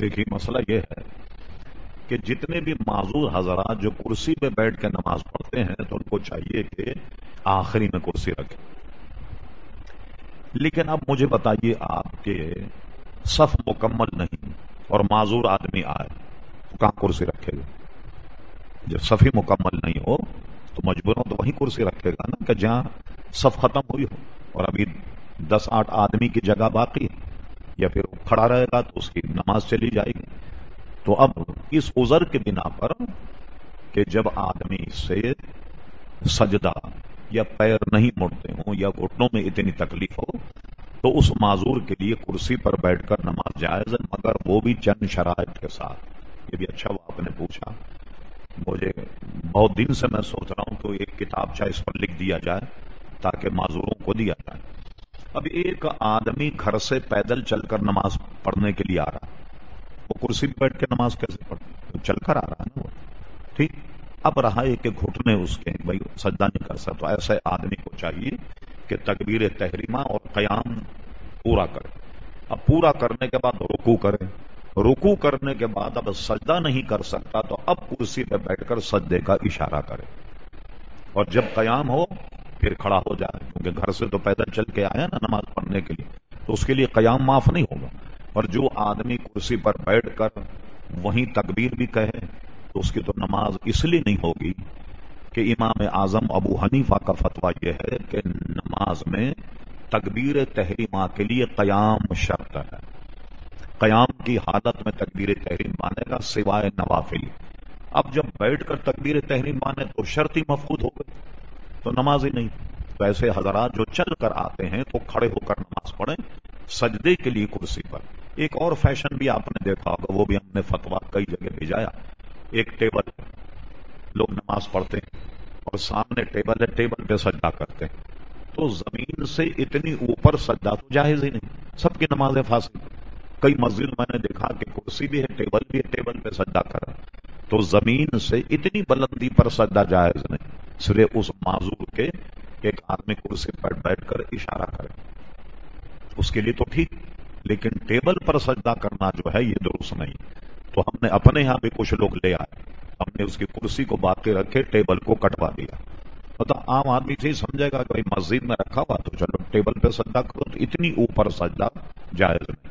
دیکھیے، مسئلہ یہ ہے کہ جتنے بھی معذور حضرات جو کرسی پہ بیٹھ کے نماز پڑھتے ہیں، تو ان کو چاہیے کہ آخری میں کرسی رکھیں۔ لیکن اب مجھے بتائیے آپ کے صف مکمل نہیں اور معذور آدمی آئے، تو کہاں کرسی رکھے گا؟ جب صفی مکمل نہیں ہو، تو مجبور ہو تو وہیں کرسی رکھے گا نا کہ جہاں صف ختم ہوئی ہو۔ اور ابھی دس آٹھ آدمی کی جگہ باقی ہے۔ یا پھر وہ کھڑا رہے گا تو اس کی نماز چلی جائے گی۔ تو اب اس عذر کے بنا پر کہ جب آدمی سے سجدہ یا پیر نہیں مڑتے ہوں یا گھٹنوں میں اتنی تکلیف ہو، تو اس معذور کے لیے کرسی پر بیٹھ کر نماز جائز ہے، مگر وہ بھی چند شرائط کے ساتھ۔ یہ بھی اچھا وہ آپ نے پوچھا۔ مجھے بہت دن سے میں سوچ رہا ہوں کہ ایک کتاب چاہے اس پر لکھ دیا جائے تاکہ معذوروں کو دیا جائے۔ اب ایک آدمی گھر سے پیدل چل کر نماز پڑھنے کے لیے آ رہا وہ کرسی پہ بیٹھ کے نماز کیسے پڑھتے چل کر آ رہا ہے نا وہ۔ ٹھیک۔ اب رہا ہے کہ گھٹنے اس کے، بھائی سجدہ نہیں کر سکتا۔ ایسے آدمی کو چاہیے کہ تکبیر تحریمہ اور قیام پورا کرے۔ اب پورا کرنے کے بعد رکو کرے۔ رکو کرنے کے بعد اب سجدہ نہیں کر سکتا تو اب کرسی پہ بیٹھ کر سجدے کا اشارہ کرے۔ اور جب قیام ہو پھر کھڑا ہو جائے، کیونکہ گھر سے تو پیدل چل کے آیا نا نماز پڑھنے کے لیے، تو اس کے لیے قیام معاف نہیں ہوگا۔ اور جو آدمی کرسی پر بیٹھ کر وہیں تکبیر بھی کہے، تو اس کی تو نماز اس لیے نہیں ہوگی کہ امام اعظم ابو حنیفہ کا فتویٰ یہ ہے کہ نماز میں تکبیر تحریمہ کے لیے قیام شرط ہے۔ قیام کی حالت میں تکبیر تحریم مانے گا سوائے نوافل۔ اب جب بیٹھ کر تکبیر تحریم مانے تو شرط ہی مفقود ہو گئی۔ تو نماز ہی نہیں۔ تو ایسے حضرات جو چل کر آتے ہیں تو کھڑے ہو کر نماز پڑھیں، سجدے کے لیے کرسی پر۔ ایک اور فیشن بھی آپ نے دیکھا ہوگا، وہ بھی ہم نے فتوا کئی جگہ بھیجایا۔ ایک ٹیبل، لوگ نماز پڑھتے ہیں اور سامنے ٹیبل ہے، ٹیبل پہ سجدہ کرتے ہیں۔ تو زمین سے اتنی اوپر سجدہ تو جائز ہی نہیں، سب کی نمازیں فاصل۔ کئی مسجد میں نے دیکھا کہ کرسی بھی ہے، ٹیبل بھی ہے، ٹیبل پہ سجدہ کر تو زمین سے اتنی بلندی پر سجدہ جائز نہیں۔ صرف اس معذور کے ایک آدمی کرسی پر بیٹھ کر اشارہ کرے۔ اس کے لیے تو ٹھیک، لیکن ٹیبل پر سجدہ کرنا جو ہے یہ درست نہیں۔ تو ہم نے اپنے یہاں بھی کچھ لوگ لے آئے۔ ہم نے اس کی کرسی کو باقی رکھے، ٹیبل کو کٹوا دیا۔ مطلب عام آدمی سے سمجھے گا کہ مسجد میں رکھا ہوا تو چلو ٹیبل پہ سجدہ کرو، تو اتنی اوپر سجدہ جائز نہیں۔